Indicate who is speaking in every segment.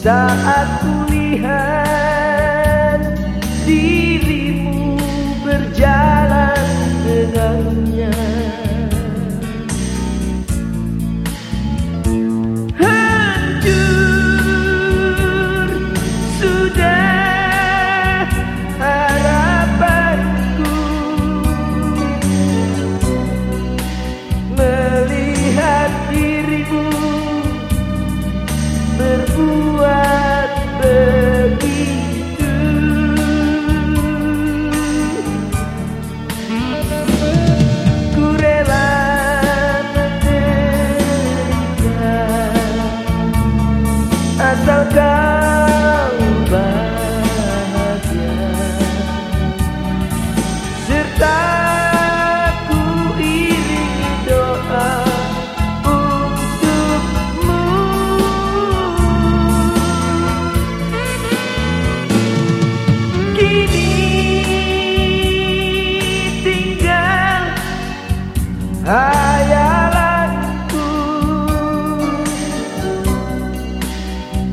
Speaker 1: Saat kulihat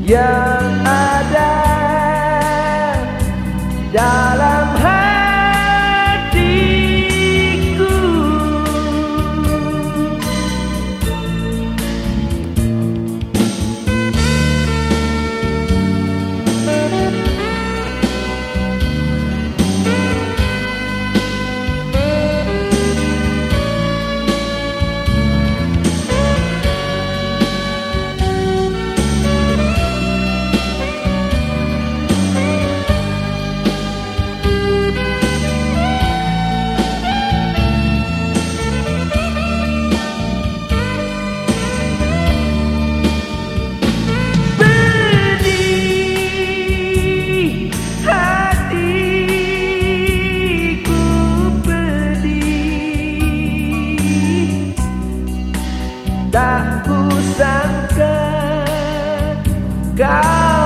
Speaker 1: yang kau